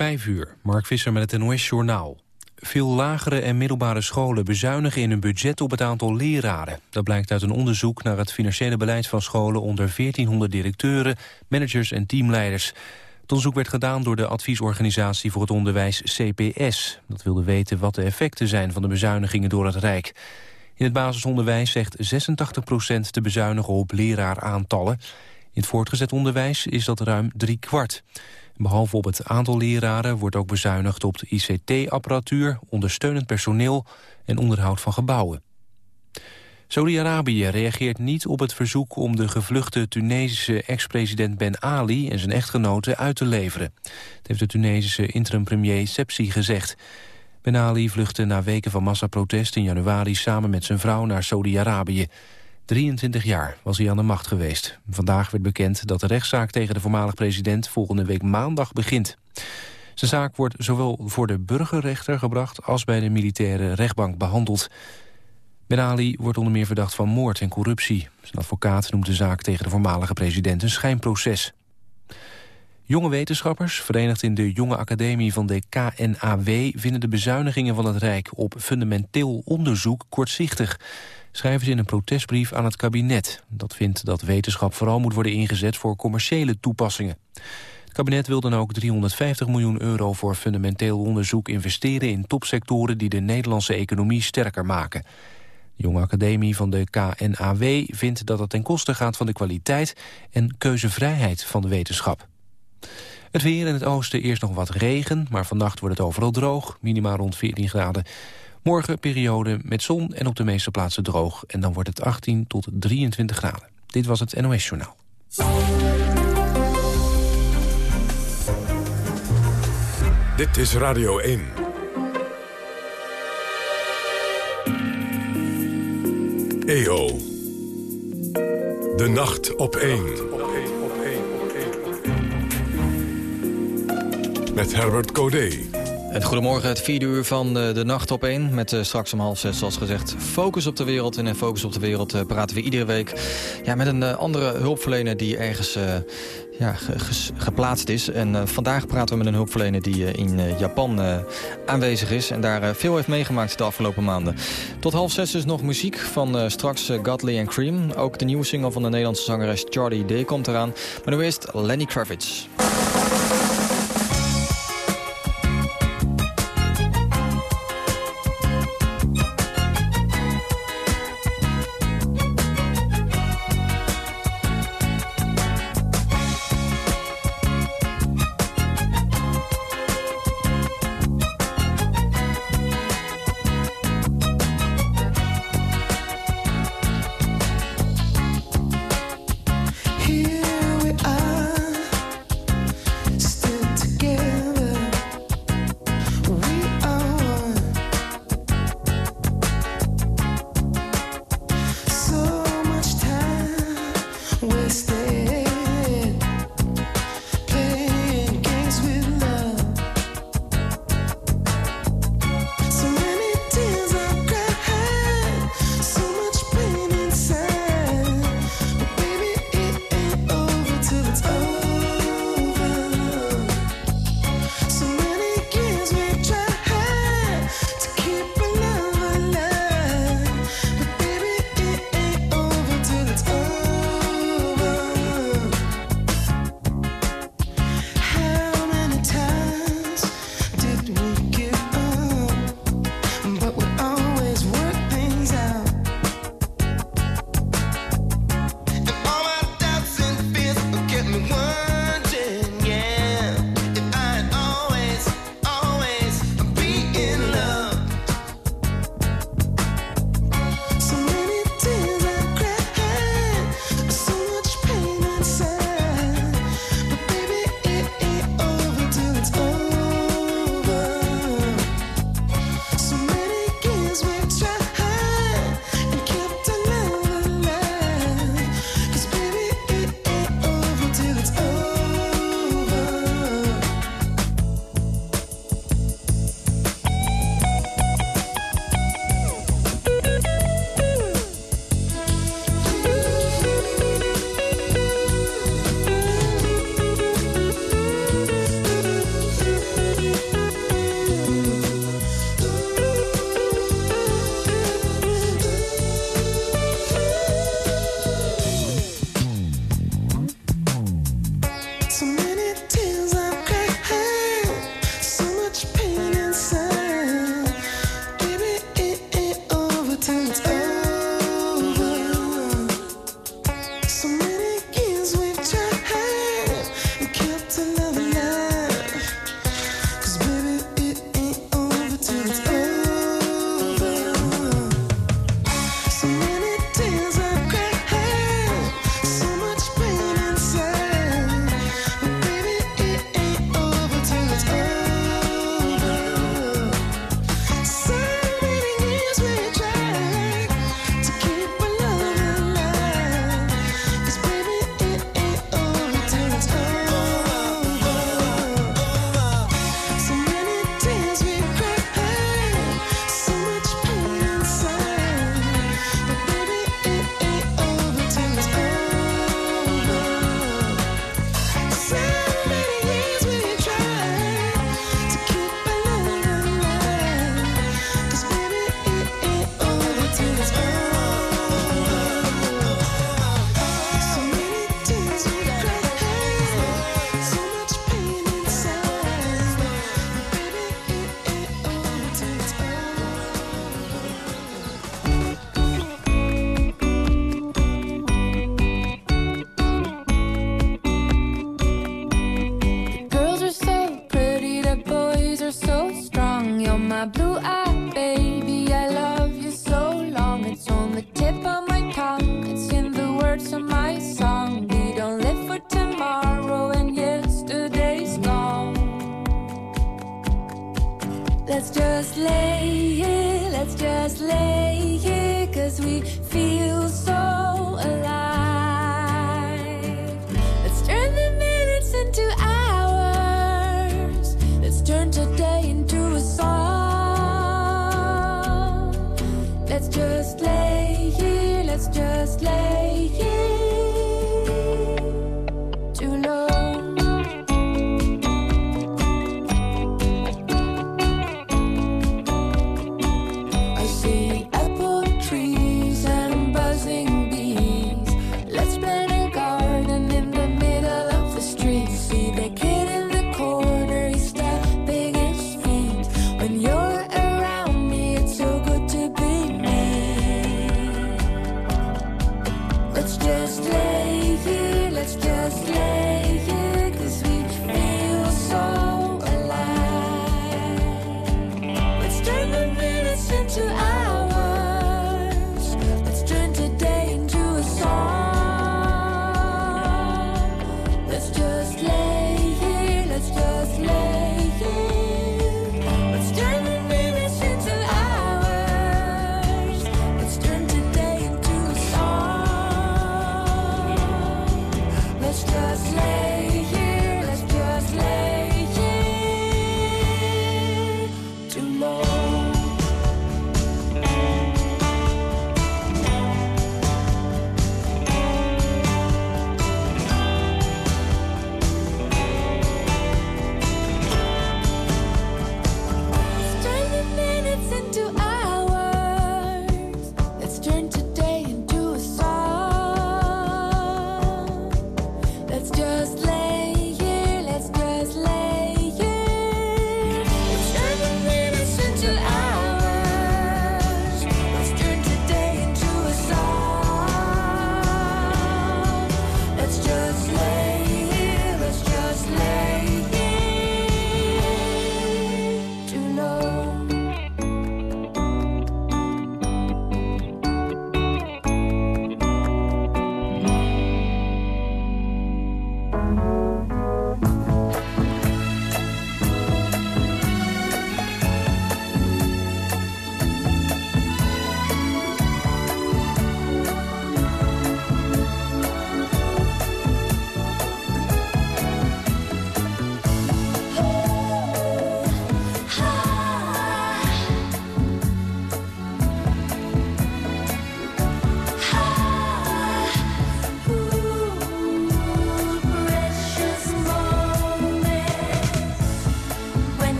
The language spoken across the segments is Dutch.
Vijf uur, Mark Visser met het NOS-journaal. Veel lagere en middelbare scholen bezuinigen in hun budget op het aantal leraren. Dat blijkt uit een onderzoek naar het financiële beleid van scholen... onder 1400 directeuren, managers en teamleiders. Het onderzoek werd gedaan door de adviesorganisatie voor het onderwijs CPS. Dat wilde weten wat de effecten zijn van de bezuinigingen door het Rijk. In het basisonderwijs zegt 86% te bezuinigen op leraaraantallen. In het voortgezet onderwijs is dat ruim drie kwart. Behalve op het aantal leraren wordt ook bezuinigd op ICT-apparatuur, ondersteunend personeel en onderhoud van gebouwen. Saudi-Arabië reageert niet op het verzoek om de gevluchte Tunesische ex-president Ben Ali en zijn echtgenote uit te leveren. Dat heeft de Tunesische interim-premier Sepsi gezegd. Ben Ali vluchtte na weken van massaprotest in januari samen met zijn vrouw naar Saudi-Arabië. 23 jaar was hij aan de macht geweest. Vandaag werd bekend dat de rechtszaak tegen de voormalig president volgende week maandag begint. Zijn zaak wordt zowel voor de burgerrechter gebracht als bij de militaire rechtbank behandeld. Ben Ali wordt onder meer verdacht van moord en corruptie. Zijn advocaat noemt de zaak tegen de voormalige president een schijnproces. Jonge wetenschappers, verenigd in de Jonge Academie van de KNAW... vinden de bezuinigingen van het Rijk op fundamenteel onderzoek kortzichtig schrijven ze in een protestbrief aan het kabinet. Dat vindt dat wetenschap vooral moet worden ingezet voor commerciële toepassingen. Het kabinet wil dan ook 350 miljoen euro voor fundamenteel onderzoek investeren in topsectoren die de Nederlandse economie sterker maken. De jonge academie van de KNAW vindt dat het ten koste gaat van de kwaliteit en keuzevrijheid van de wetenschap. Het weer in het oosten eerst nog wat regen, maar vannacht wordt het overal droog, minimaal rond 14 graden. Morgen periode met zon en op de meeste plaatsen droog. En dan wordt het 18 tot 23 graden. Dit was het NOS Journaal. Dit is Radio 1. EO. De nacht op 1. Met Herbert Codé. Goedemorgen, het vierde uur van de, nacht op één. Met uh, straks om half zes, zoals gezegd, focus op de wereld. En in focus op de wereld uh, praten we iedere week ja, met een uh, andere hulpverlener die ergens ja, geplaatst is. En vandaag praten we met een hulpverlener die in Japan aanwezig is. En daar veel heeft meegemaakt de afgelopen maanden. Tot half zes is nog muziek van straks Godly and Cream. Ook de nieuwe single van de Nederlandse zangeres Charlie Day komt eraan. Maar nu eerst Lenny Kravitz.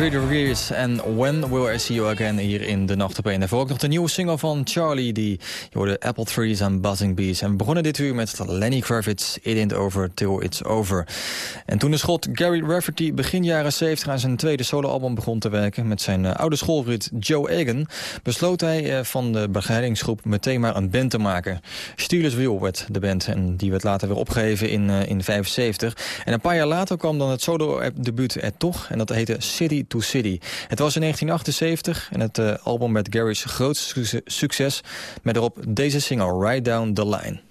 Three Degrees en When Will I See You Again hier in De Nacht op 1. En ook nog de nieuwe single van Charlie, die je hoorde Apple Trees en Buzzing Bees. En we begonnen dit uur met Lenny Kravitz, It Ain't Over Till It's Over. En toen de schot Gary Rafferty begin jaren 70 aan zijn tweede soloalbum begon te werken... met zijn uh, oude schoolvriend Joe Egan, besloot hij uh, van de begeleidingsgroep meteen maar een band te maken. Steelers Wheel werd de band en die werd later weer opgegeven in, uh, in 75. En een paar jaar later kwam dan het solo-debuut er toch en dat heette City to City. Het was in 1978 en het uh, album met Gary's grootste succes... met erop deze single Ride Down the Line.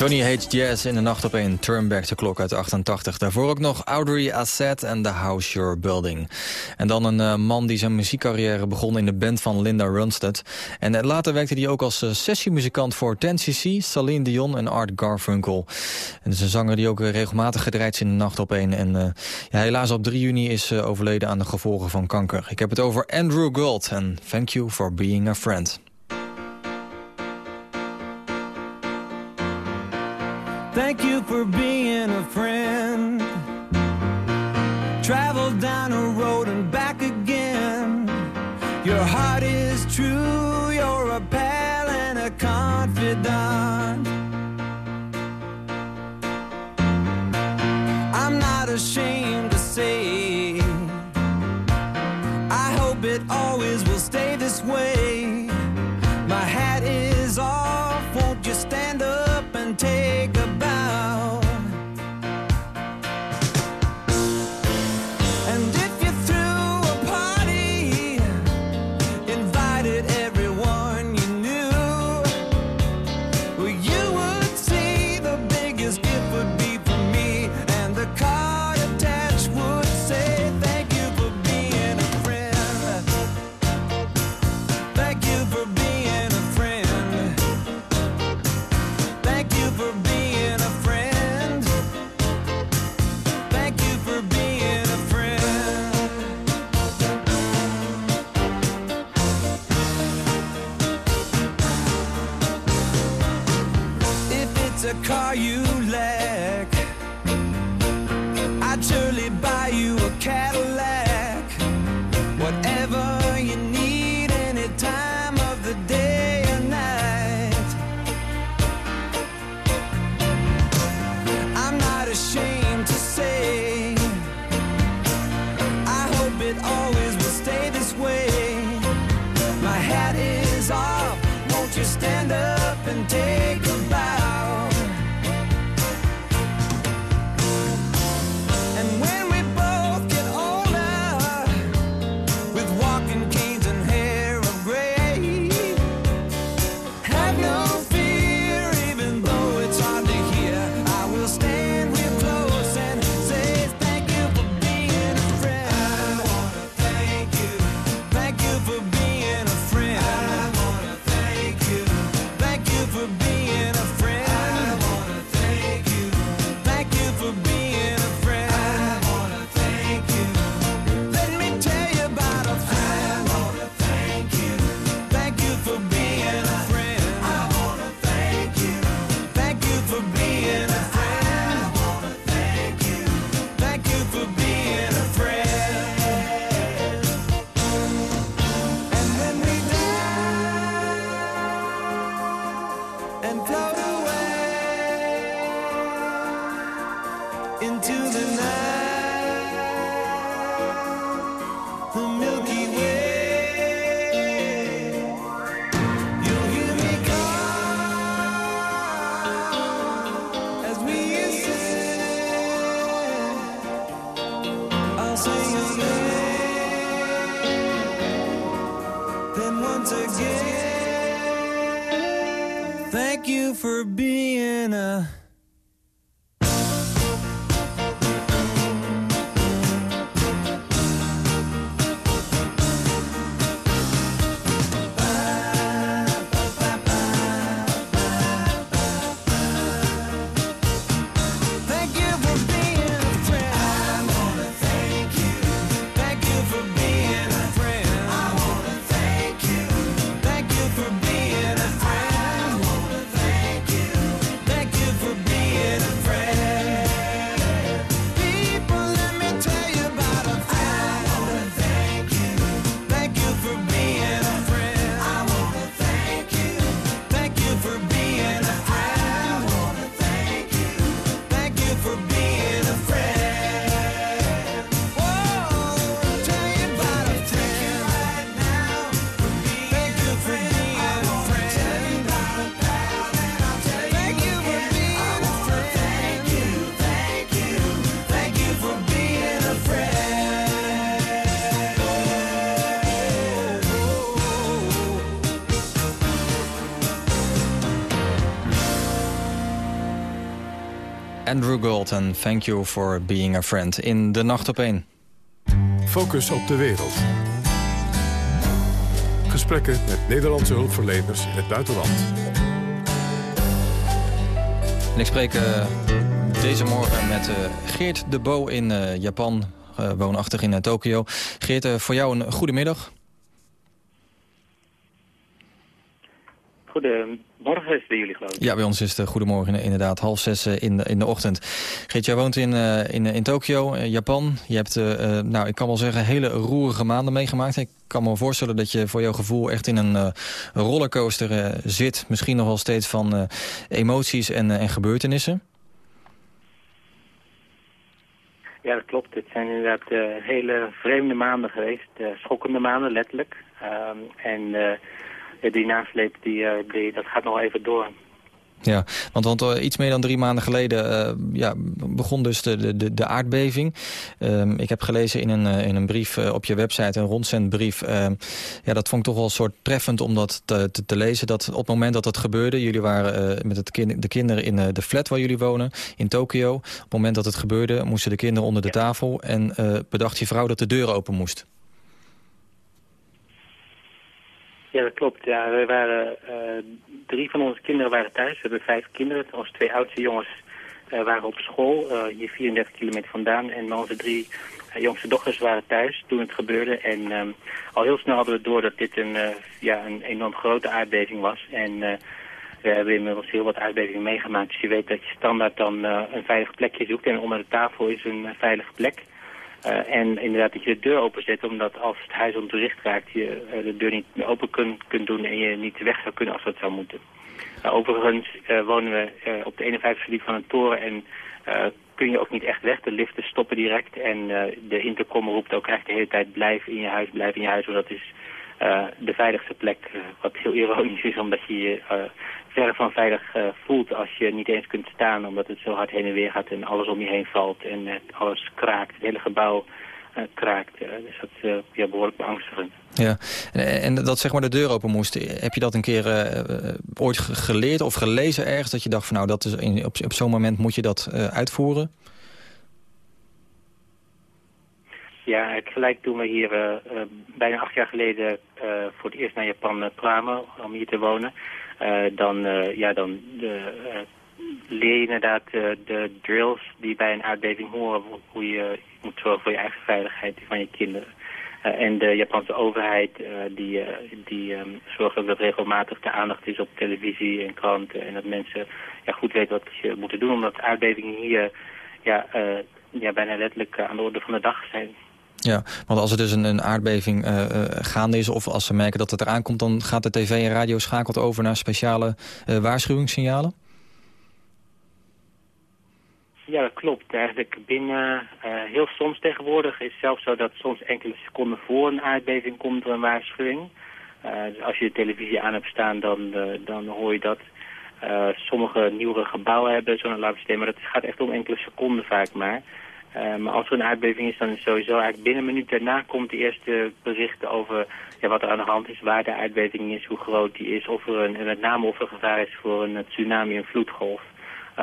Johnny Hates in de nacht op een Turn Back the Clock uit 88. Daarvoor ook nog Audrey Asset en The House Your Building. En dan een eh, man die zijn muziekcarrière begon in de band van Linda Ronstadt. En eh, later werkte hij ook als uh, sessiemuzikant voor 10cc, Celine Dion en Art Garfunkel. En dat is een zanger die ook regelmatig gedraaid is in de nacht op een. En ja, helaas op 3 juni is overleden aan de gevolgen van kanker. Ik heb het over Andrew Gold en Thank You for Being a Friend. Thank you for being a friend. Andrew Gold en Thank You for Being a Friend in De Nacht op 1. Focus op de wereld. Gesprekken met Nederlandse hulpverleners in het buitenland. En ik spreek eh, deze morgen met eh, Geert de Bo in eh, Japan, eh, woonachtig in Tokio. Geert, eh, voor jou een goede middag. Goedemorgen is het bij jullie geloof ik. Ja, bij ons is het goedemorgen inderdaad, half zes eh, in, de- in de ochtend. Geert, jij woont in, eh, in, in Tokio, eh, Japan. Je hebt, eh, eh, nou, ik kan wel zeggen, hele roerige maanden meegemaakt. Ik kan me voorstellen dat je voor jouw gevoel echt in een eh, rollercoaster eh, zit. Misschien nog wel steeds van eh, emoties en, eh, en gebeurtenissen. Ja, dat klopt. Het zijn inderdaad eh, hele vreemde maanden geweest. eh, schokkende maanden, letterlijk. Ehm, en eh, die nasleep, die, eh, die, dat gaat nog even door. Ja, want, want eh, iets meer dan drie maanden geleden eh, ja, begon dus de, de, de aardbeving. Ehm, ik heb gelezen in een, in een brief op je website, een rondzendbrief. ehm, ja, dat vond ik toch wel een soort treffend om dat te, te, te lezen. Dat op het moment dat dat gebeurde, jullie waren met het kind, de kinderen in de flat waar jullie wonen, in Tokio. Op het moment dat het gebeurde, moesten de kinderen onder de tafel. En bedacht je vrouw dat de deur open moest. Ja, dat klopt. Ja, we waren, eh, drie van onze kinderen waren thuis. We hebben vijf kinderen. Onze twee oudste jongens eh, waren op school, eh, hier 34 kilometer vandaan. En onze drie jongste dochters waren thuis toen het gebeurde. En ehm, al heel snel hadden we door dat dit een, ja, een enorm grote aardbeving was. En we hebben inmiddels heel wat aardbevingen meegemaakt. Dus je weet dat je standaard dan een veilig plekje zoekt. En onder de tafel is een veilige plek. Eh, en inderdaad dat je de deur openzet, omdat als het huis ontoericht raakt, je eh, de deur niet meer open kunt, kunt doen en je niet weg zou kunnen als dat zou moeten. Uh, overigens eh, wonen we eh, op de 51 verdiep van een toren en eh, kun je ook niet echt weg. De liften stoppen direct en eh, de intercom roept ook echt de hele tijd blijf in je huis, blijf in je huis. Want dat is eh, de veiligste plek, eh, wat heel ironisch is, omdat je je uh, verre van veilig voelt als je niet eens kunt staan, omdat het zo hard heen en weer gaat en alles om je heen valt en alles kraakt, het hele gebouw kraakt. dus dat is ja, behoorlijk beangstigend. Ja, en, dat zeg maar de deur open moest. Heb je dat een keer ooit geleerd of gelezen ergens? Dat je dacht van nou, dat is in, op, op zo'n moment moet je dat uitvoeren? Ja, het gelijk toen we hier uh, uh, bijna acht jaar geleden uh, voor het eerst naar Japan kwamen om hier te wonen. dan, ja, dan leer je inderdaad de drills die bij een aardbeving horen. Hoe je moet zorgen voor je eigen veiligheid van je kinderen. En de Japanse overheid die, uh, die um, zorgt ook dat regelmatig de aandacht is op televisie en kranten. En dat mensen ja, goed weten wat ze moeten doen. Omdat aardbevingen hier ja, ja, bijna letterlijk aan de orde van de dag zijn. Ja, want als er dus een, een aardbeving gaande is of als ze merken dat het eraan komt... dan gaat de tv en radio schakelt over naar speciale waarschuwingssignalen? Ja, dat klopt. Eigenlijk binnen heel soms tegenwoordig is het zelfs zo dat soms enkele seconden voor een aardbeving komt er een waarschuwing. Dus als je de televisie aan hebt staan, dan, dan hoor je dat. sommige nieuwere gebouwen hebben zo'n alarmsysteem, maar dat gaat echt om enkele seconden vaak maar. Maar als er een aardbeving is, dan is sowieso eigenlijk binnen een minuut daarna komt de eerste berichten over ja, wat er aan de hand is, waar de aardbeving is, hoe groot die is, of er een, en met name of er gevaar is voor een tsunami, een vloedgolf.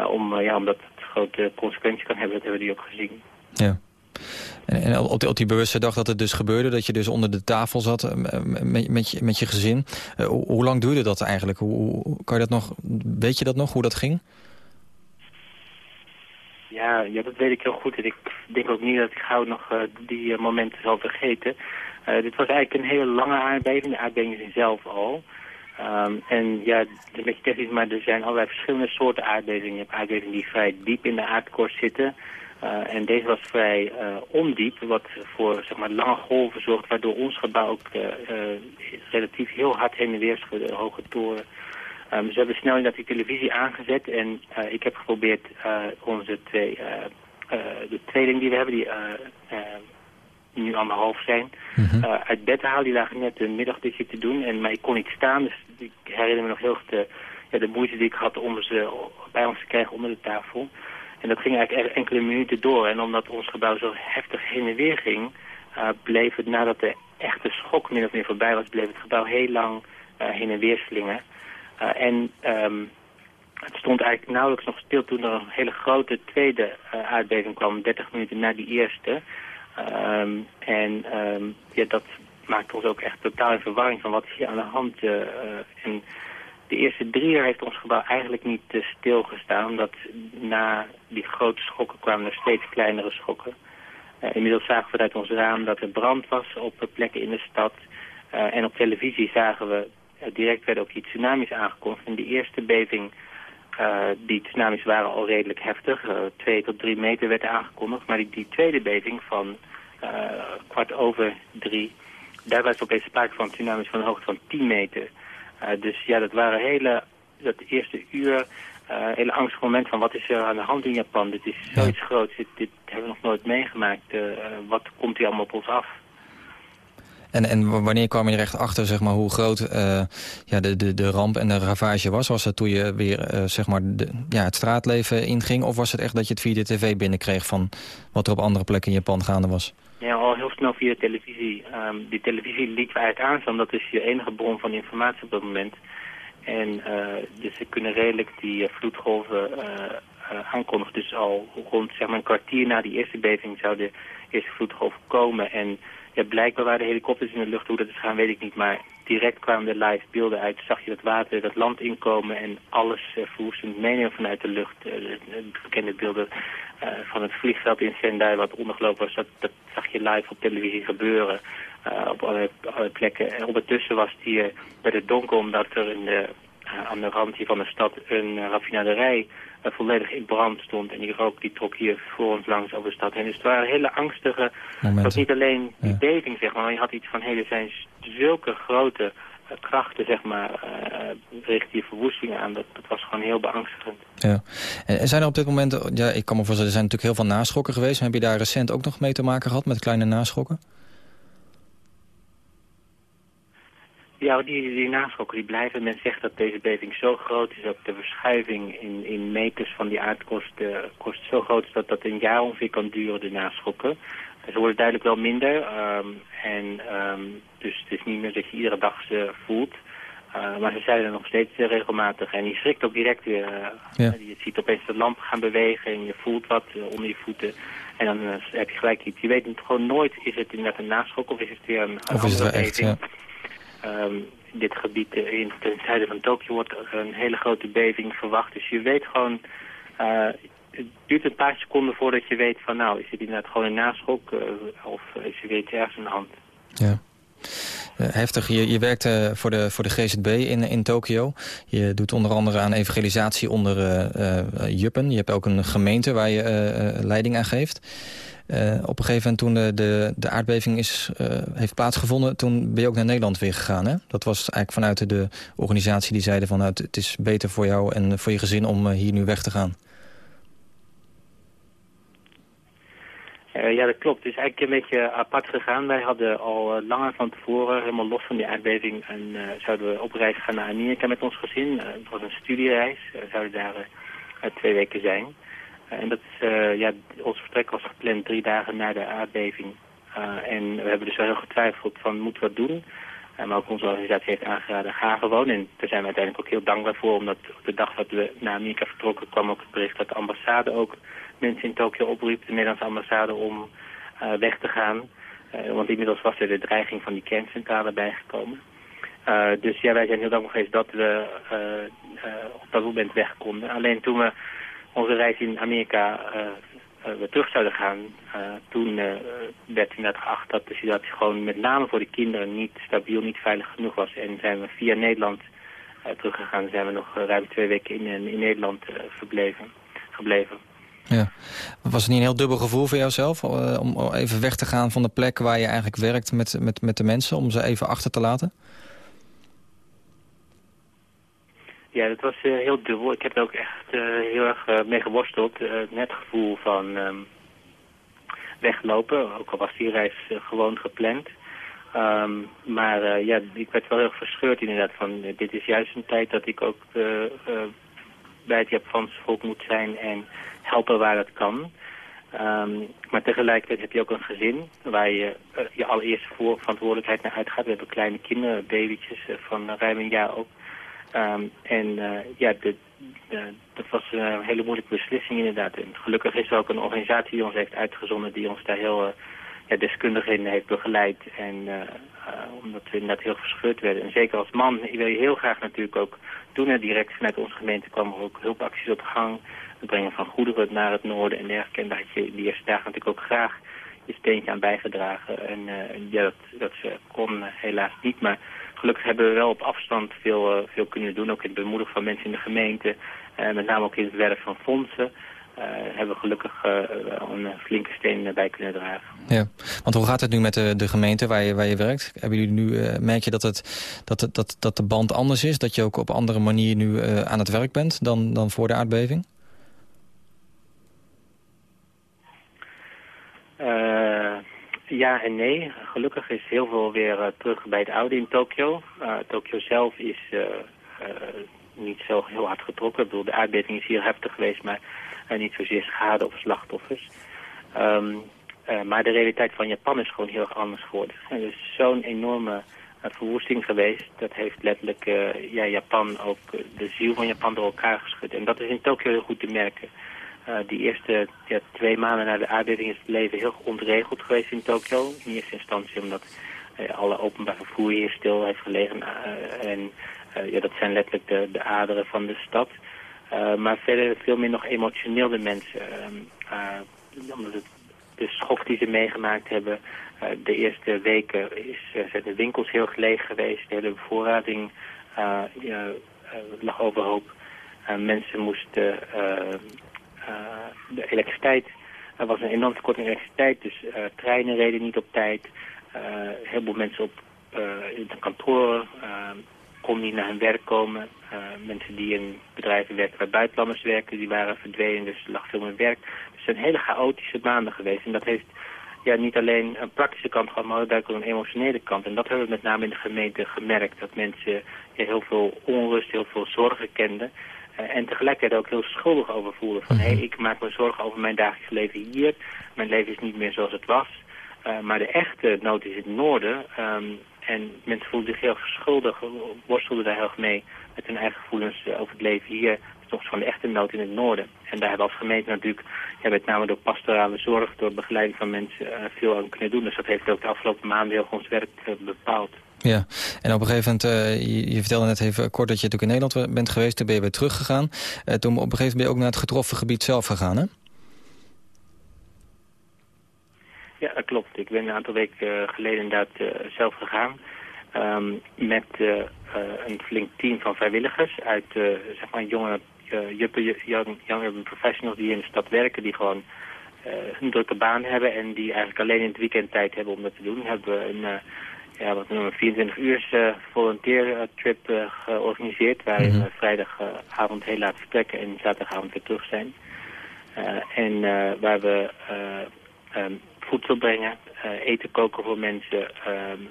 om, ja, omdat grote consequenties kan hebben. Dat hebben we die ook gezien. Ja. En, en op, die, bewuste dag dat het dus gebeurde, dat je dus onder de tafel zat met, met, je, met je gezin. Hoe, lang duurde dat eigenlijk? Hoe, kan je dat nog, weet je dat nog, hoe dat ging? Ja, ja, dat weet ik heel goed. En ik denk ook niet dat ik gauw nog uh, die uh, momenten zal vergeten. dit was eigenlijk een hele lange aardbeving. De aardbeving is zelf al. Um, en ja, een beetje technisch, maar er zijn allerlei verschillende soorten aardbevingen. Je hebt aardbevingen die vrij diep in de aardkorst zitten. En deze was vrij ondiep, wat voor zeg maar, lange golven zorgt, waardoor ons gebouw ook relatief heel hard heen en weer schudde, hoge toren. Um, we hebben snel inderdaad die televisie aangezet en ik heb geprobeerd onze twee, de tweeling die we hebben, die nu anderhalf zijn, uh, uit bed te halen. Die lagen net een middagdutje te doen. En, maar ik kon niet staan, dus ik herinner me nog heel goed de, ja, de moeite die ik had om ze bij ons te krijgen onder de tafel. En dat ging eigenlijk enkele minuten door. En omdat ons gebouw zo heftig heen en weer ging, uh, bleef het nadat de echte schok min of meer voorbij was, bleef het gebouw heel lang uh, heen en weer slingen. En um, het stond eigenlijk nauwelijks nog stil toen er een hele grote tweede eh, aardbeving kwam, 30 minuten na die eerste. Ehm, en ehm, ja, dat maakt ons ook echt totaal in verwarring van wat is hier aan de hand. eh, eh, en de eerste drie jaar heeft ons gebouw eigenlijk niet uh, stilgestaan, omdat na die grote schokken kwamen er steeds kleinere schokken. Uh, inmiddels zagen we vanuit ons raam dat er brand was op uh, plekken in de stad. Uh, en op televisie zagen we, uh, direct werden ook die tsunamis aangekondigd. En de eerste beving, uh, die tsunamis waren al redelijk heftig. Uh, twee tot drie meter werd aangekondigd. Maar die, die tweede beving van uh, kwart over drie, daar was opeens sprake van tsunamis van een hoogte van 10 meter. Dus ja, dat waren hele, dat eerste uur, hele angstig moment van wat is er aan de hand in Japan. Dit is zoiets ja. groots, dit, dit, hebben we nog nooit meegemaakt. Wat komt hier allemaal op ons af? En, en wanneer kwam je er echt achter zeg maar, hoe groot uh, ja, de, de, de ramp en de ravage was? Was dat toen je weer uh, zeg maar de, ja, het straatleven inging? Of was het echt dat je het via de tv binnenkreeg van wat er op andere plekken in Japan gaande was? Ja, al heel snel via de televisie. Um, die televisie liet we eigenlijk aanstaan. Dat is je enige bron van informatie op dat moment. En uh, dus ze kunnen redelijk die vloedgolven aankondigen. Dus al rond zeg maar, een kwartier na die eerste beving zou de eerste vloedgolf komen. En blijkbaar waren de helikopters in de lucht. Hoe dat is gaan, weet ik niet. Maar direct kwamen de live beelden uit. Zag je dat water, dat land inkomen en alles uh, verwoestend meenemen vanuit de lucht. Uh, de bekende beelden uh, van het vliegveld in Sendai wat ondergelopen was. Dat, dat zag je live op televisie gebeuren. op allerlei, allerlei plekken. En ondertussen was het hier bij het donker omdat er in de, aan de rand hier van de stad een raffinaderij uh, volledig in brand stond. En die rook die trok hier voor ons langs over de stad heen. Dus het waren hele angstige... Het was niet alleen die ja. beving, zeg maar. maar je had iets van, er zijn zulke grote uh, krachten, zeg maar, uh, richt die verwoestingen aan. Dat, dat was gewoon heel beangstigend. Ja. En zijn er op dit moment... Ja, ik kan me voorstellen, er zijn natuurlijk heel veel naschokken geweest. Heb je daar recent ook nog mee te maken gehad met kleine naschokken? Ja, die, die naschokken die blijven. Men zegt dat deze beving zo groot is, ook de verschuiving in, in meters van die aardkost uh, kost zo groot is dat dat een jaar ongeveer kan duren, de naschokken. Ze worden duidelijk wel minder. Um, en um, dus het is niet meer dat je iedere dag ze voelt. Uh, maar ze zijn er nog steeds uh, regelmatig. En je schrikt ook direct weer. Uh, ja. Je ziet opeens de lampen gaan bewegen en je voelt wat onder je voeten. En dan heb je gelijk iets. Je weet gewoon nooit, is het inderdaad een naschok of is het weer een, een of is het echt, ja. Um, dit gebied in ten zuiden van Tokio wordt een hele grote beving verwacht. Dus je weet gewoon, uh, het duurt een paar seconden voordat je weet van nou, is het inderdaad gewoon een naschok uh, of is er weer ergens aan de hand. Ja. Uh, heftig. Je, je werkt uh, voor, de, voor de GZB in, in Tokio. Je doet onder andere aan evangelisatie onder uh, Juppen. Je hebt ook een gemeente waar je leiding aan geeft. Op een gegeven moment toen de, de, de aardbeving is, heeft plaatsgevonden... toen ben je ook naar Nederland weer gegaan, hè? Dat was eigenlijk vanuit de organisatie die zeiden van... Nou, het is beter voor jou en voor je gezin om hier nu weg te gaan. Ja, dat klopt. Het is eigenlijk een beetje apart gegaan. Wij hadden al langer van tevoren, helemaal los van die aardbeving... en zouden we op reis gaan naar Amerika met ons gezin. het was een studiereis. We zouden daar twee weken zijn... En dat is, ja, ons vertrek was gepland drie dagen na de aardbeving. En we hebben dus wel heel getwijfeld van, moeten we dat doen? maar ook onze organisatie heeft aangeraden, ga gewoon. En daar zijn we uiteindelijk ook heel dankbaar voor, omdat op de dag dat we naar Amerika vertrokken kwam ook het bericht dat de ambassade ook mensen in Tokio opriep, de Nederlandse ambassade, om weg te gaan. want inmiddels was er de dreiging van die kerncentrale bijgekomen. dus ja, wij zijn heel dankbaar geweest dat we op dat moment weg konden. Alleen toen we onze reis in Amerika weer terug zouden gaan, toen werd inderdaad geacht dat de situatie gewoon met name voor de kinderen niet stabiel, niet veilig genoeg was. En zijn we via Nederland teruggegaan. Zijn we nog ruim twee weken in, in Nederland verbleven, gebleven. Ja. Was het niet een heel dubbel gevoel voor jouzelf om even weg te gaan van de plek waar je eigenlijk werkt met, met, met de mensen, om ze even achter te laten? Ja, dat was uh, heel dubbel. Ik heb er ook echt uh, heel erg mee geworsteld. net gevoel van um, weglopen, ook al was die reis gewoon gepland. Um, maar ja, ik werd wel heel verscheurd inderdaad van dit is juist een tijd dat ik ook bij het Japanse volk moet zijn en helpen waar dat kan. Um, maar tegelijkertijd heb je ook een gezin waar je je allereerste voor verantwoordelijkheid naar uitgaat. We hebben kleine kinderen, babytjes van ruim een jaar ook. Ehm, en eh, ja, de, de- dat was een hele moeilijke beslissing inderdaad. En gelukkig is er ook een organisatie die ons heeft uitgezonden die ons daar heel eh, ja, deskundig in heeft begeleid. En eh, eh, omdat we inderdaad heel verscheurd werden. En zeker als man wil je heel graag natuurlijk ook doen. En direct vanuit onze gemeente kwamen er ook hulpacties op gang. Het brengen van goederen naar het noorden en dergelijke. En daar had je die eerste dagen natuurlijk ook graag je steentje aan bijgedragen. En eh, en ja, dat, dat eh, kon eh, helaas niet. Maar gelukkig hebben we wel op afstand veel, eh, veel kunnen doen. Ook in het bemoedigen van mensen in de gemeente. Eh, met name ook in het werk van fondsen. Eh, hebben we gelukkig eh, een flinke steen bij kunnen dragen. Ja, want hoe gaat het nu met de, de gemeente waar je, waar je werkt? Hebben jullie nu, eh, merk je dat, het, dat, dat, dat de band anders is? Dat je ook op andere manier nu eh, aan het werk bent dan, dan voor de aardbeving? Eh, ja en nee. Gelukkig is heel veel weer eh, terug bij het oude in Tokio. Eh, Tokio zelf is eh, eh, niet zo heel hard getrokken. Ik bedoel, de aardbeving is hier heftig geweest, maar eh, niet zozeer schade of slachtoffers. Ehm, eh, maar de realiteit van Japan is gewoon heel erg anders geworden. Er is zo'n enorme eh, verwoesting geweest. Dat heeft letterlijk eh, ja, Japan ook, de ziel van Japan door elkaar geschud. En dat is in Tokio heel goed te merken. Die eerste ja, twee maanden na de aardbeving is het leven heel ontregeld geweest in Tokio. In eerste instantie omdat alle openbaar vervoer hier stil heeft gelegen. en ja, dat zijn letterlijk de aderen van de stad. Eh, maar verder veel meer nog emotioneel de mensen. Ehm, eh, omdat de schok die ze meegemaakt hebben. eh, de eerste weken is, zijn de winkels heel leeg geweest. De hele bevoorrading lag overhoop. Mensen moesten... de elektriciteit. Er was een enorm tekort aan elektriciteit, dus treinen reden niet op tijd. Eh heel veel mensen op eh, in de kantoren konden niet naar hun werk komen. Eh, mensen die in bedrijven werken waar buitenlanders werken, die waren verdwenen, dus er lag veel meer werk. Dus het zijn hele chaotische maanden geweest. En dat heeft ja, niet alleen een praktische kant gehad, maar ook een emotionele kant. En dat hebben we met name in de gemeente gemerkt. Dat mensen ja, heel veel onrust, heel veel zorgen kenden. Eh, en tegelijkertijd ook heel schuldig over voelen. Van, hé, hey, ik maak me zorgen over mijn dagelijks leven hier. Mijn leven is niet meer zoals het was. Eh, maar de echte nood is in het noorden. Ehm, en mensen voelen zich heel schuldig, worstelden daar heel erg mee met hun eigen gevoelens over het leven hier. Het is toch gewoon de echte nood in het noorden. En daar hebben we als gemeente natuurlijk, ja, met name door pastorale zorg, door begeleiding van mensen, eh, veel aan kunnen doen. Dus dat heeft ook de afgelopen maanden heel erg ons werk eh, bepaald. Ja, en op een gegeven moment, eh, je, je vertelde net even kort dat je natuurlijk in Nederland bent geweest. Toen ben je weer teruggegaan. Uh, toen op een gegeven moment ben je ook naar het getroffen gebied zelf gegaan, hè? Ja, dat klopt. Ik ben een aantal weken uh, geleden inderdaad uh, zelf gegaan. Um, met uh, een flink team van vrijwilligers uit zeg maar jonge juppen, young, young urban professionals die in de stad werken. Die gewoon een drukke baan hebben en die eigenlijk alleen in het weekend tijd hebben om dat te doen. Hebben we een ja, wat noemen we 24 uur uh, volunteer trip uh, georganiseerd. Waarin we mm -hmm. vrijdagavond heel laat vertrekken en zaterdagavond weer terug zijn. Uh, en waar we um, voedsel brengen, eten koken voor mensen, um,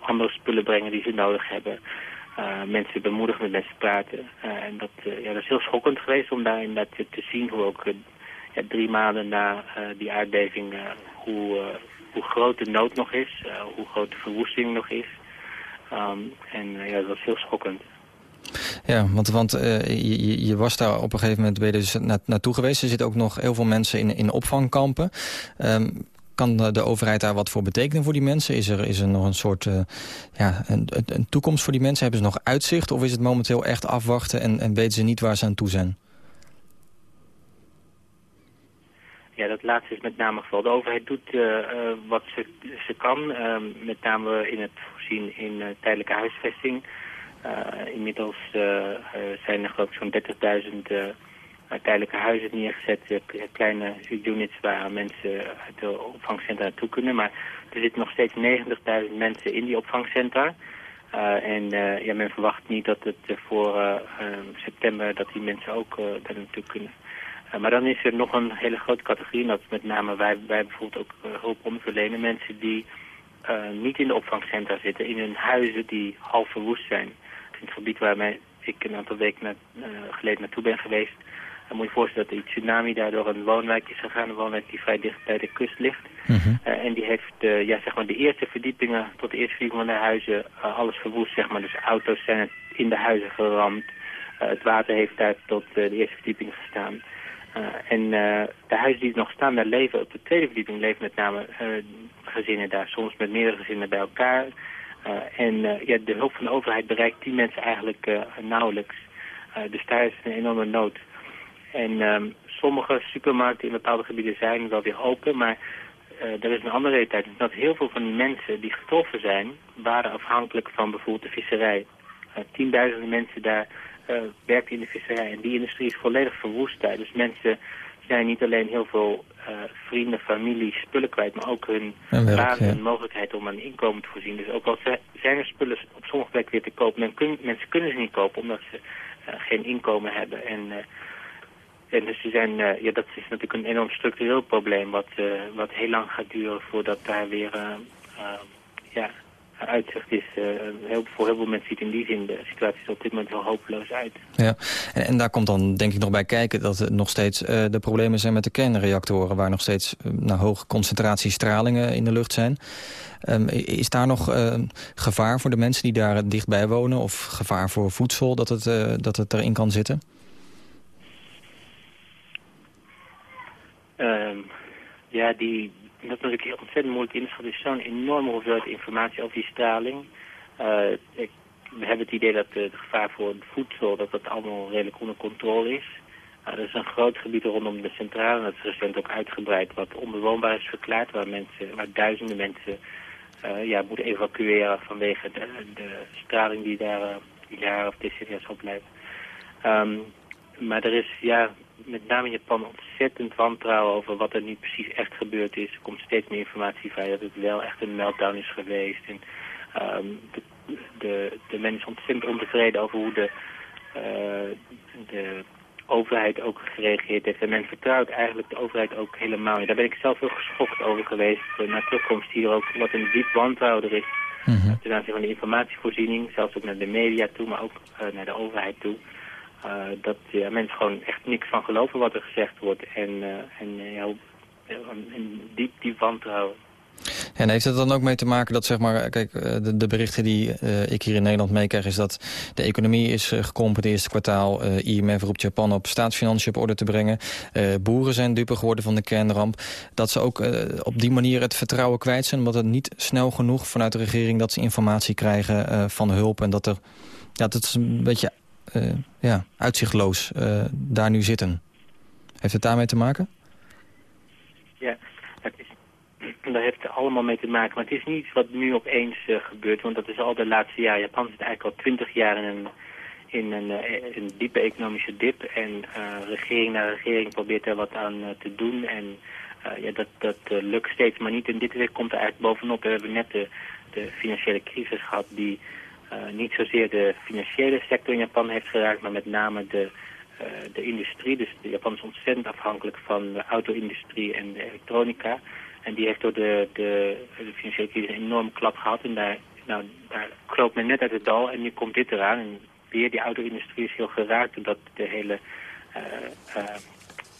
andere spullen brengen die ze nodig hebben. mensen bemoedigen, met mensen praten. en dat, ja, dat is heel schokkend geweest om daar inderdaad te, zien hoe ook drie maanden na die aardbeving hoe hoe groot de nood nog is, hoe groot de verwoesting nog is. Um, en ja, dat was heel schokkend. Ja, want, want uh, je, je, was daar op een gegeven moment ben je dus na, naartoe geweest. Er zitten ook nog heel veel mensen in, in opvangkampen. Um, kan de, overheid daar wat voor betekenen voor die mensen? Is er, is er nog een soort ja, een, een, toekomst voor die mensen? Hebben ze nog uitzicht? Of is het momenteel echt afwachten en, en weten ze niet waar ze aan toe zijn? Ja, dat laatste is met name geval. De overheid doet uh, wat ze, ze kan, uh, met name in het voorzien in tijdelijke huisvesting. Inmiddels zijn er ik zo'n 30.000 tijdelijke huizen neergezet, kleine units waar mensen uit de opvangcentra naartoe kunnen. Maar er zitten nog steeds 90.000 mensen in die opvangcentra. en ja, men verwacht niet dat het voor september dat die mensen ook daar naartoe kunnen. Maar dan is er nog een hele grote categorie, en dat met name wij, wij bijvoorbeeld ook hulp om verlenen. Mensen die niet in de opvangcentra zitten, in hun huizen die half verwoest zijn. In het gebied waar ik een aantal weken na, geleden naartoe ben geweest, dan moet je voorstellen dat die tsunami daardoor een woonwijk is gegaan. Een woonwijk die vrij dicht bij de kust ligt. Mm -hmm. en die heeft ja, zeg maar de eerste verdiepingen tot de eerste verdieping van de huizen alles verwoest. Zeg maar. Dus auto's zijn in de huizen geramd. Eh, het water heeft daar tot eh, de eerste verdieping gestaan. Eh, en eh, de huizen die nog staan, daar leven op de tweede verdieping leven met name eh, gezinnen daar. Soms met meerdere gezinnen bij elkaar. Eh, en eh, ja, de hulp van de overheid bereikt die mensen eigenlijk eh, nauwelijks. Dus daar is een enorme nood. En ehm, sommige supermarkten in bepaalde gebieden zijn wel weer open, maar eh, er is een andere realiteit. Dat heel veel van die mensen die getroffen zijn, waren afhankelijk van bijvoorbeeld de visserij. Tienduizenden mensen daar uh, werken in de visserij en die industrie is volledig verwoest daar. Dus mensen zijn niet alleen heel veel uh, vrienden, familie, spullen kwijt, maar ook hun En baan ja. en mogelijkheid om een inkomen te voorzien. Dus ook al zi- zijn er spullen op sommige plekken weer te kopen, men kun- mensen kunnen ze niet kopen omdat ze eh, geen inkomen hebben. En, eh, en dus die zijn, eh, ja, dat is natuurlijk een enorm structureel probleem wat, eh, wat heel lang gaat duren voordat daar weer eh, eh, ja, uitzicht is. Eh, heel, voor heel veel mensen ziet in die zin de situatie op dit moment heel hopeloos uit. Ja. En, en daar komt dan denk ik nog bij kijken dat er nog steeds eh, de problemen zijn met de kernreactoren... waar nog steeds nou, hoge concentraties stralingen in de lucht zijn. Ehm, is daar nog gevaar voor de mensen die daar dichtbij wonen... of gevaar voor voedsel dat het, eh, dat het erin kan zitten? Ehm, ja, die, dat is natuurlijk ontzettend moeilijk inschatten. Er is zo'n enorme hoeveelheid informatie over die straling. Eh, ik, we hebben het idee dat de, het gevaar voor het voedsel, dat dat allemaal redelijk onder controle is. Uh, er is een groot gebied rondom de centrale, en dat is recent ook uitgebreid, wat onbewoonbaar is verklaard, waar, mensen, waar duizenden mensen eh, ja, moeten evacueren vanwege de, de straling die daar uh, jaren of decennia zal blijven. Um, maar er is ja, met name in Japan ontzettend wantrouwen over wat er nu precies echt gebeurd is. Er komt steeds meer informatie vrij dat het wel echt een meltdown is geweest. En, um, de, de, de men is ontzettend ontevreden over hoe de, uh, de overheid ook gereageerd heeft. En men vertrouwt eigenlijk de overheid ook helemaal niet. Daar ben ik zelf heel geschokt over geweest. Uh, na terugkomst hier ook wat een diep wantrouwen er is. Mm -hmm. Ten aanzien van de informatievoorziening, zelfs ook naar de media toe, maar ook uh, naar de overheid toe. Uh, dat mensen gewoon echt niks van geloven wat er gezegd wordt. En, uh, en, ja, en diep, diep wantrouwen. En heeft het dan ook mee te maken dat, zeg maar, kijk, de, berichten die ik hier in Nederland meekrijg... is dat de economie is gekrompen het eerste kwartaal. Uh, IMF roept Japan op staatsfinanciën op orde te brengen. Boeren zijn dupe geworden van de kernramp. Dat ze ook op die manier het vertrouwen kwijt zijn... omdat het niet snel genoeg vanuit de regering dat ze informatie krijgen van hulp... en dat er, ja, dat is een beetje ja, uitzichtloos uh, daar nu zitten. Heeft het daarmee te maken? Ja, is, daar heeft het allemaal mee te maken. Maar het is niet wat nu opeens uh, gebeurt, want dat is al de laatste jaren. Japan zit eigenlijk al twintig jaar in een, in een, een diepe economische dip. En regering na regering probeert er wat aan te doen. En ja, dat, dat lukt steeds maar niet. En dit week komt er eigenlijk bovenop. We hebben net de, de financiële crisis gehad die... Uh, niet zozeer de financiële sector in Japan heeft geraakt, maar met name de, uh, de industrie. Dus Japan is ontzettend afhankelijk van de auto-industrie en de elektronica. En die heeft door de, de, de financiële crisis een enorme klap gehad. En daar, nou, daar kroop men net uit het dal en nu komt dit eraan. En weer die auto-industrie is heel geraakt doordat de hele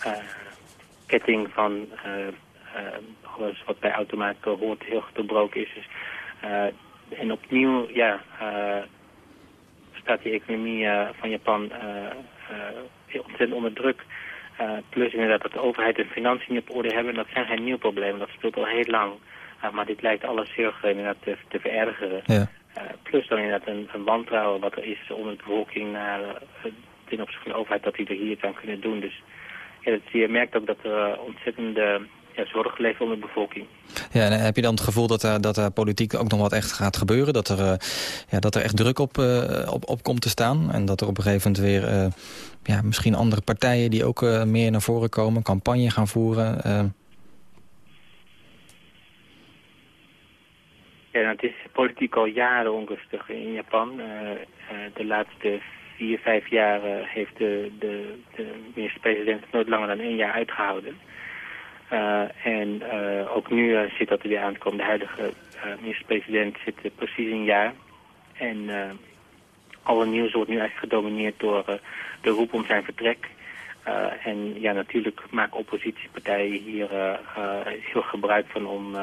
uh, ketting van alles wat bij automaten hoort heel doorbroken is. Dus, en opnieuw ja, uh, staat die economie uh, van Japan uh, ontzettend onder druk. plus inderdaad dat de overheid en financiën niet op orde hebben. Dat zijn geen nieuw probleem, dat speelt al heel lang. maar dit lijkt alles heel inderdaad te, te verergeren. Ja. plus dan inderdaad een, een, wantrouwen wat er is onder de bevolking naar, ten opzichte van de overheid dat die er hier iets aan kunnen doen. Dus ja, dat, je merkt ook dat er ontzettende ja, zorg leeft onder de bevolking. Ja, en heb je dan het gevoel dat er, dat er politiek ook nog wat echt gaat gebeuren? Dat er, uh, ja, dat er echt druk op, uh, op, op komt te staan? En dat er op een gegeven moment weer uh, ja, misschien andere partijen die ook meer naar voren komen, campagne gaan voeren? Ja, nou, het is politiek al jaren onrustig in Japan. de laatste vier, vijf jaar heeft de, de, de minister-president nooit langer dan één jaar uitgehouden. Uh, en uh, ook nu uh, zit dat er weer aan te komen. De huidige minister-president zit precies een jaar. En alle nieuws wordt nu eigenlijk gedomineerd door de roep om zijn vertrek. en ja, natuurlijk maken oppositiepartijen hier heel gebruik van om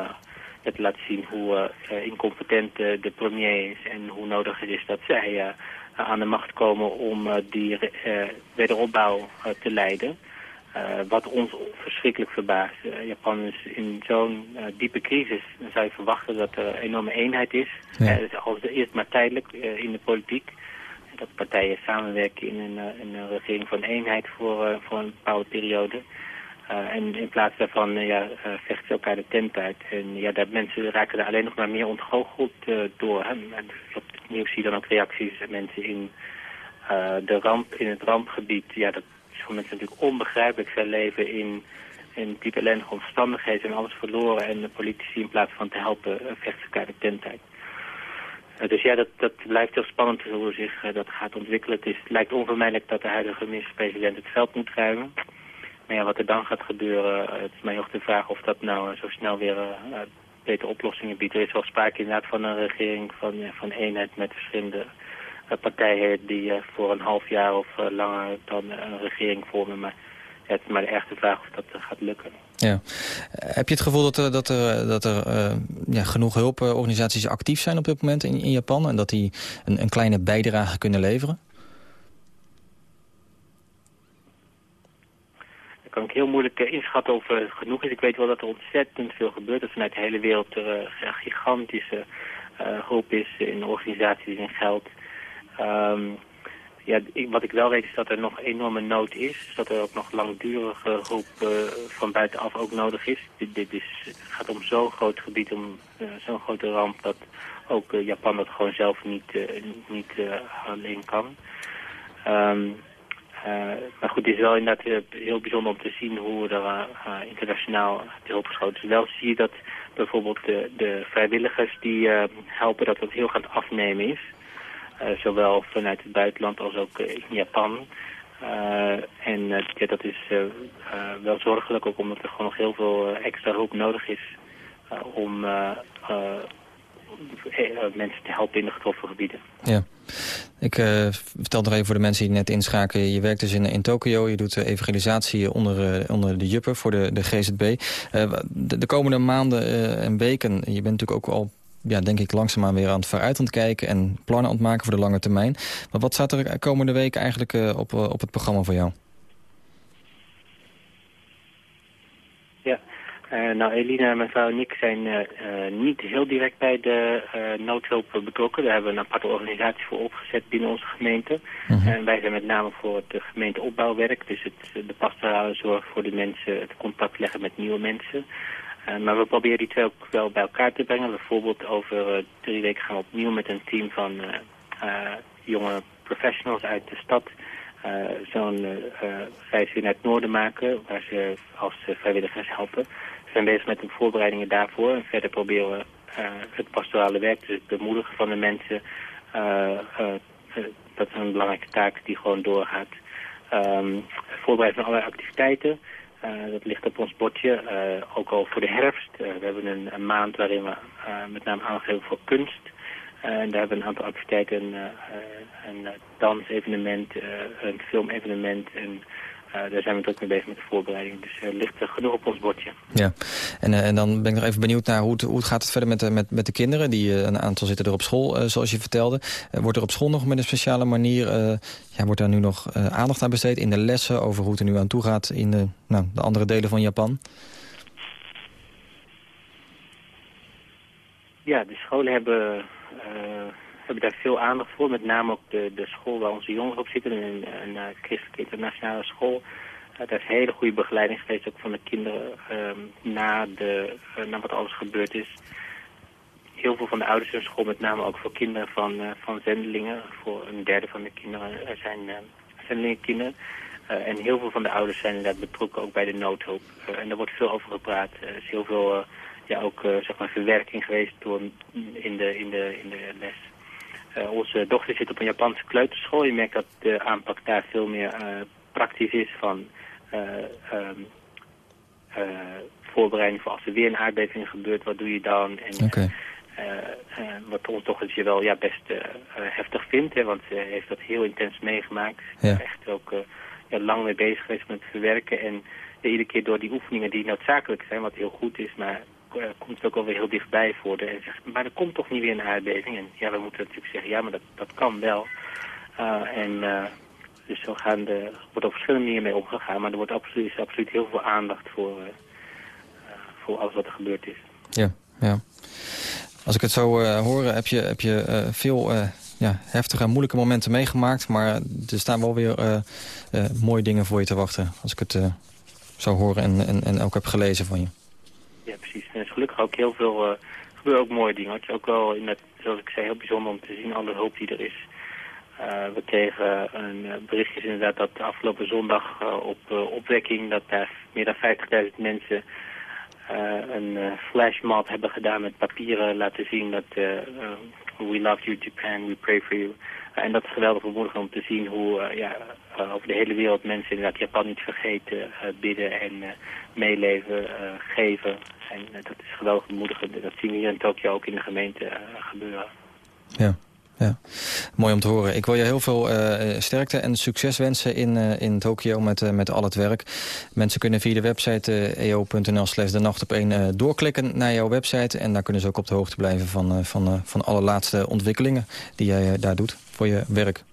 te laten zien hoe incompetent de premier is. En hoe nodig het is dat zij eh, aan de macht komen om eh, die eh, wederopbouw eh, te leiden. Eh, wat ons verschrikkelijk verbaast. Eh, Japan is in zo'n eh, diepe crisis. Dan zou je verwachten dat er enorme eenheid is. Ja. Dus als eerst maar tijdelijk in de politiek. Dat partijen samenwerken in een, een regering van eenheid voor, voor een bepaalde periode. En in plaats daarvan ja, vechten ze elkaar de tent uit. En ja, dat mensen raken daar alleen nog maar meer ontgoocheld door. Hè. En op het nieuws zie je dan ook reacties. Mensen in de ramp, in het rampgebied. Ja, dat voor mensen natuurlijk onbegrijpelijk. Zij leven in, in diep ellendige omstandigheden en alles verloren. En de politici in plaats van te helpen eh, vechten elkaar de tent uit. Eh, dus ja, dat, dat blijft heel spannend hoe zich eh, dat gaat ontwikkelen. Het, is, lijkt onvermijdelijk dat de huidige minister-president het veld moet ruimen. Maar ja, wat er dan gaat gebeuren, het is mij ook de vraag of dat nou zo snel weer betere oplossingen biedt. Er is wel sprake inderdaad van een regering van, van eenheid met verschillende partijen die eh, voor een half jaar of eh, langer dan eh, een regering vormen. Maar het is maar de echte vraag of dat gaat lukken. Ja. Heb je het gevoel dat er, dat er, dat er ja, genoeg hulporganisaties actief zijn op dit moment in, in Japan... en dat die een, een kleine bijdrage kunnen leveren? Kan ik heel moeilijk inschatten of er genoeg is. Ik weet wel dat er ontzettend veel gebeurt. Dat vanuit de hele wereld er een gigantische eh, hoop is in organisaties en geld. Ehm, ja, wat ik wel weet is dat er nog enorme nood is. Dus dat er ook nog langdurige hulp eh, van buitenaf ook nodig is. Dit, dit is, gaat om zo'n groot gebied, om eh, zo'n grote ramp... dat ook eh, Japan dat gewoon zelf niet, niet alleen kan. Ehm, eh, maar goed, het is wel inderdaad heel bijzonder om te zien hoe er internationaal te hulp geschoten is. Wel zie je dat bijvoorbeeld de, de vrijwilligers die helpen dat het heel gaan afnemen is. Eh, zowel vanuit het buitenland als ook eh, in Japan. Eh, en ja, dat is wel zorgelijk, ook omdat er gewoon nog heel veel extra hulp nodig is om mensen te helpen in de getroffen gebieden. Ja. Ik vertel nog even voor de mensen die net inschakelen. Je werkt dus in, in Tokio. Je doet evangelisatie onder, onder de juppen voor de, de GZB. De, de komende maanden en weken... je bent natuurlijk ook al, ja, denk ik, langzaamaan weer aan het vooruit aan het kijken... en plannen aan het maken voor de lange termijn. Maar wat staat er komende weken eigenlijk eh, op, eh, op het programma voor jou? Ja, Eh, nou Elina, mijn vrouw en ik zijn niet heel direct bij de noodhulp betrokken. Daar hebben we een aparte organisatie voor opgezet binnen onze gemeente. En wij zijn met name voor het gemeenteopbouwwerk, dus het, de pastorale zorg voor de mensen, het contact leggen met nieuwe mensen. Eh, maar we proberen die twee ook wel bij elkaar te brengen. Bijvoorbeeld over eh, drie weken gaan we opnieuw met een team van eh, jonge professionals uit de stad zo'n reis weer naar het noorden maken, waar ze als vrijwilligers helpen. We zijn bezig met de voorbereidingen daarvoor en verder proberen we het pastorale werk, dus het bemoedigen van de mensen, dat is een belangrijke taak die gewoon doorgaat. Ehm, voorbereiden van allerlei activiteiten. Eh, dat ligt op ons bordje, eh, ook al voor de herfst. Eh, we hebben een, een maand waarin we met name hebben voor kunst. En daar hebben we een aantal activiteiten, een, een dansevenement, een filmevenement. En eh, daar zijn we druk mee bezig met de voorbereiding. Dus er ligt er genoeg op ons bordje. Ja, en, eh, en dan ben ik nog even benieuwd naar hoe het, hoe het gaat het verder met, de- met, met de kinderen. Die, eh, een aantal zitten er op school, eh, zoals je vertelde. Eh, wordt er op school nog met een speciale manier... eh, ja, wordt daar nu nog eh, aandacht aan besteed in de lessen... over hoe het er nu aan toe gaat in de, nou, de andere delen van Japan? Ja, de scholen hebben, eh, hebben daar veel aandacht voor. Met name ook de, de school waar onze jongeren op zitten, een, een, eh, christelijke internationale school. Uh, daar is hele goede begeleiding geweest ook van de kinderen ehm, na, de, eh, na wat alles gebeurd is. Heel veel van de ouders in school, met name ook voor kinderen van, van zendelingen. Voor een derde van de kinderen zijn uh, zendelingenkinderen. Uh, en heel veel van de ouders zijn inderdaad betrokken ook bij de noodhulp. Uh, en daar wordt veel over gepraat. Er is heel veel... Uh, ja, ook uh, zeg maar verwerking geweest door, in, de, in, de, in de les. Uh, onze dochter zit op een Japanse kleuterschool. Je merkt dat de aanpak daar veel meer uh, praktisch is van um, voorbereiding voor als er weer een aardbeving gebeurt, wat doe je dan? En, okay. wat ons toch je wel ja, best heftig vindt, hè, want ze heeft dat heel intens meegemaakt. Ja. Echt ook ja, lang mee bezig geweest met verwerken en iedere keer door die oefeningen die noodzakelijk zijn, wat heel goed is, maar uh, komt het ook alweer heel dichtbij voor de en maar er komt toch niet weer een aardbeving? En ja, we moeten natuurlijk zeggen, ja, maar dat, dat kan wel. Eh, en eh, dus zo gaan de, wordt op verschillende manieren mee omgegaan. Maar er wordt absoluut, is absoluut heel veel aandacht voor, eh, eh, voor alles wat er gebeurd is. Ja, ja. Als ik het zo eh hoor, heb je, heb je eh, veel eh, ja, heftige en moeilijke momenten meegemaakt. Maar er staan wel weer eh, eh, mooie dingen voor je te wachten. Als ik het eh, zo hoor en, en, en ook heb gelezen van je. Ja, precies. En is gelukkig ook heel veel, eh gebeuren ook mooie dingen. Het is ook wel, in het, zoals ik zei, heel bijzonder om te zien, alle hulp die er is. Eh, we kregen een eh, berichtje inderdaad dat de afgelopen zondag op opwekking... dat daar meer dan 50.000 mensen een flashmob hebben gedaan met papieren laten zien dat we love you Japan, we pray for you. En dat is geweldig bemoedigend om te zien hoe eh, ja, eh, over de hele wereld mensen inderdaad Japan niet vergeten, eh, bidden en meeleven, geven. En dat is geweldig bemoedigend. En dat zien we hier in Tokio ook in de gemeente gebeuren. Ja, ja. Mooi om te horen. Ik wil je heel veel sterkte en succes wensen in, in Tokio met, met al het werk. Mensen kunnen via de website eo.nl slash de nacht op 1 doorklikken naar jouw website. En daar kunnen ze ook op de hoogte blijven van, van, van alle laatste ontwikkelingen die jij daar doet voor je werk.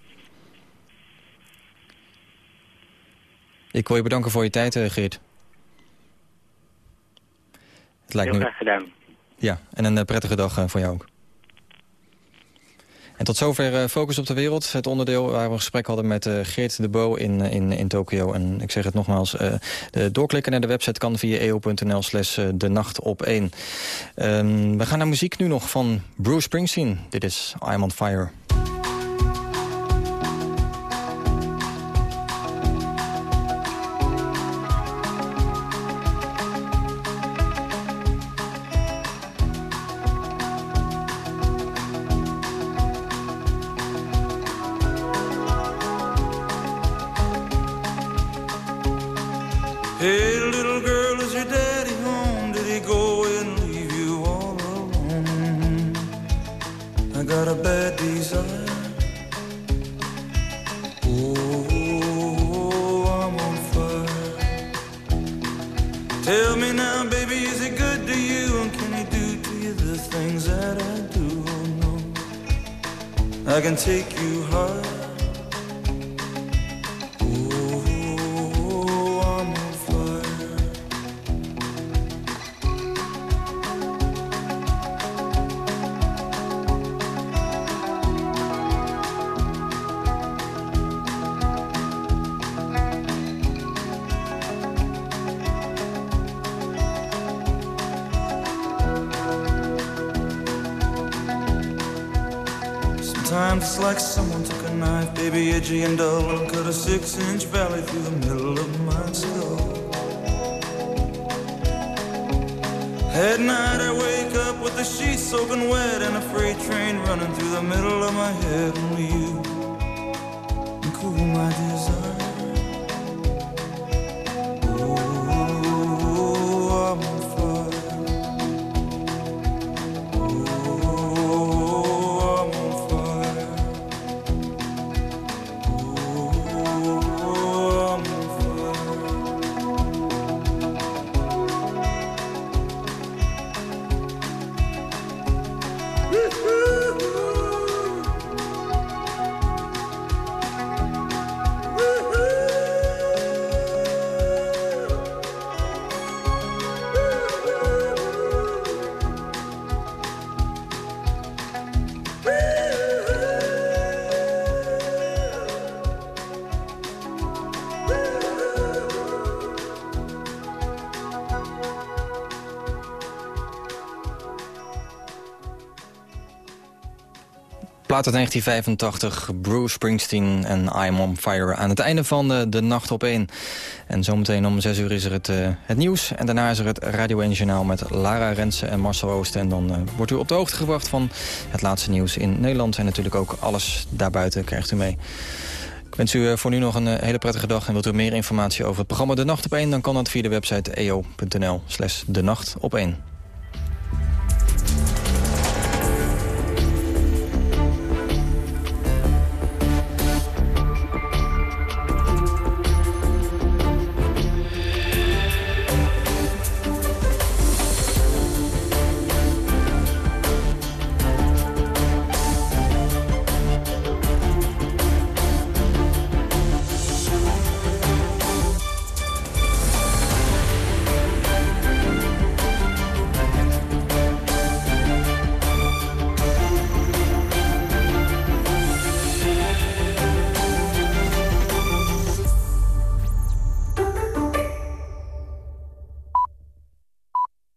Ik wil je bedanken voor je tijd, eh, Geert. Het lijkt Heel nu... graag gedaan. Ja, en een eh, prettige dag eh, voor jou ook. En tot zover Focus op de Wereld. Het onderdeel waar we een gesprek hadden met Geert de Bo in, in, in Tokio. En ik zeg het nogmaals, doorklikken naar de website kan via eo.nl slash de nacht op 1. Ehm, we gaan naar muziek nu nog van Bruce Springsteen. Dit is I'm on Fire. Plaat uit 1985, Bruce Springsteen en I'm on Fire. Aan het einde van de, Nacht op 1. En zometeen om 6 uur is er het, eh, het nieuws. En daarna is er het Radio 1 Journaal met Lara Rensen en Marcel Oosten. En dan eh, wordt u op de hoogte gebracht van het laatste nieuws in Nederland. En natuurlijk ook alles daarbuiten krijgt u mee. Ik wens u eh, voor nu nog een hele prettige dag. En wilt u meer informatie over het programma De Nacht op 1... dan kan dat via de website eo.nl slash de nacht op 1.